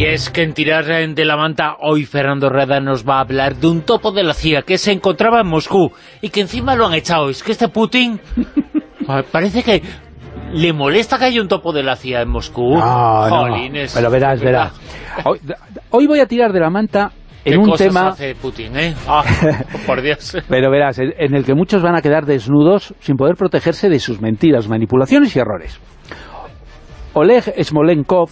Y es que en Tirar de la Manta hoy Fernando Reda nos va a hablar de un topo de la CIA que se encontraba en Moscú y que encima lo han echado. Es que este Putin parece que le molesta que haya un topo de la CIA en Moscú. No, pero verás, verás. Hoy, voy a tirar de la manta en un tema... hace Putin, eh? Ah, por Dios. Pero verás, en el que muchos van a quedar desnudos sin poder protegerse de sus mentiras, manipulaciones y errores. Oleg Smolenkov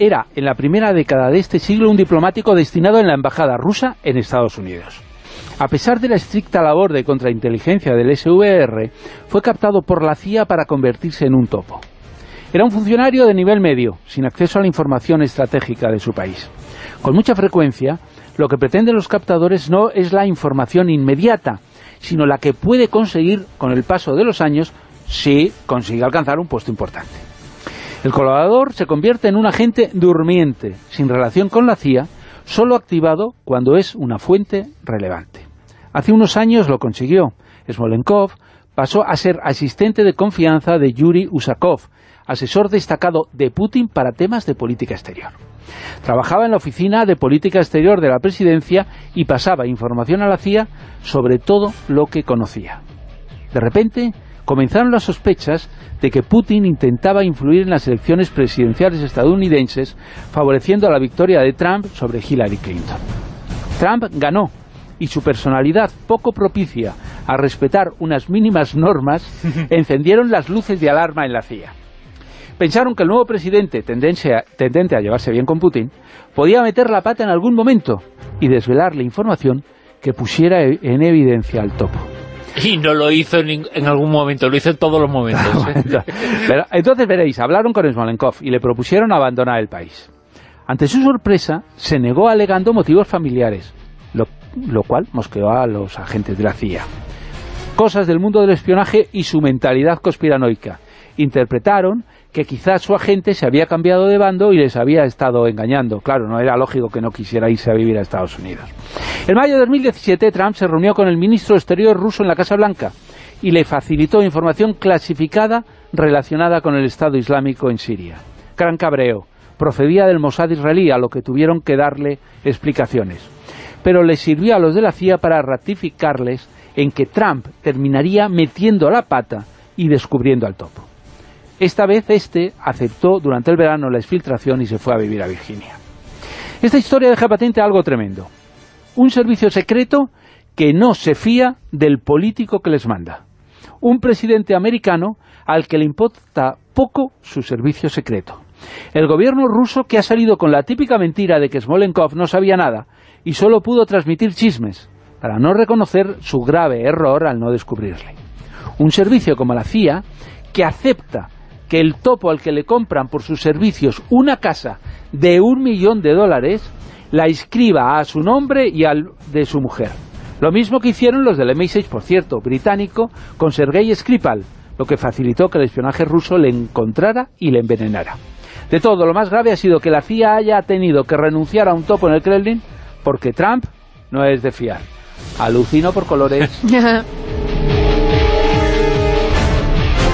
era en la primera década de este siglo un diplomático destinado en la embajada rusa en Estados Unidos. A pesar de la estricta labor de contrainteligencia del SVR, fue captado por la CIA para convertirse en un topo. Era un funcionario de nivel medio, sin acceso a la información estratégica de su país. Con mucha frecuencia, lo que pretenden los captadores no es la información inmediata, sino la que puede conseguir con el paso de los años si consigue alcanzar un puesto importante. El colaborador se convierte en un agente durmiente, sin relación con la CIA, solo activado cuando es una fuente relevante. Hace unos años lo consiguió. Smolenkov pasó a ser asistente de confianza de Yuri Usakov, asesor destacado de Putin para temas de política exterior. Trabajaba en la oficina de política exterior de la presidencia y pasaba información a la CIA sobre todo lo que conocía. De repente, comenzaron las sospechas de que Putin intentaba influir en las elecciones presidenciales estadounidenses, favoreciendo la victoria de Trump sobre Hillary Clinton. Trump ganó, y su personalidad poco propicia a respetar unas mínimas normas, encendieron las luces de alarma en la CIA. Pensaron que el nuevo presidente, tendente a llevarse bien con Putin, podía meter la pata en algún momento y desvelarle información que pusiera en evidencia al topo. Y no lo hizo en, algún momento, lo hizo en todos los momentos. ¿eh? entonces veréis, hablaron con Smolenkov y le propusieron abandonar el país. Ante su sorpresa, se negó alegando motivos familiares, lo, lo cual mosqueó a los agentes de la CIA. Cosas del mundo del espionaje y su mentalidad conspiranoica. Interpretaron que quizás su agente se había cambiado de bando y les había estado engañando. Claro, no era lógico que no quisiera irse a vivir a Estados Unidos. En mayo de 2017, Trump se reunió con el ministro exterior ruso en la Casa Blanca y le facilitó información clasificada relacionada con el Estado Islámico en Siria. Gran cabreo. Procedía del Mossad israelí, a lo que tuvieron que darle explicaciones. Pero le sirvió a los de la CIA para ratificarles en que Trump terminaría metiendo la pata y descubriendo al topo. Esta vez este aceptó durante el verano la exfiltración y se fue a vivir a Virginia. Esta historia deja patente algo tremendo. Un servicio secreto que no se fía del político que les manda. Un presidente americano al que le importa poco su servicio secreto. El gobierno ruso que ha salido con la típica mentira de que Smolenkov no sabía nada y solo pudo transmitir chismes para no reconocer su grave error al no descubrirle. Un servicio como la CIA que acepta que el topo al que le compran por sus servicios una casa de un millón de dólares, la inscriba a su nombre y al de su mujer. Lo mismo que hicieron los del MI6, por cierto, británico, con Sergei Skripal, lo que facilitó que el espionaje ruso le encontrara y le envenenara. De todo, lo más grave ha sido que la CIA haya tenido que renunciar a un topo en el Kremlin porque Trump no es de fiar. Alucino por colores.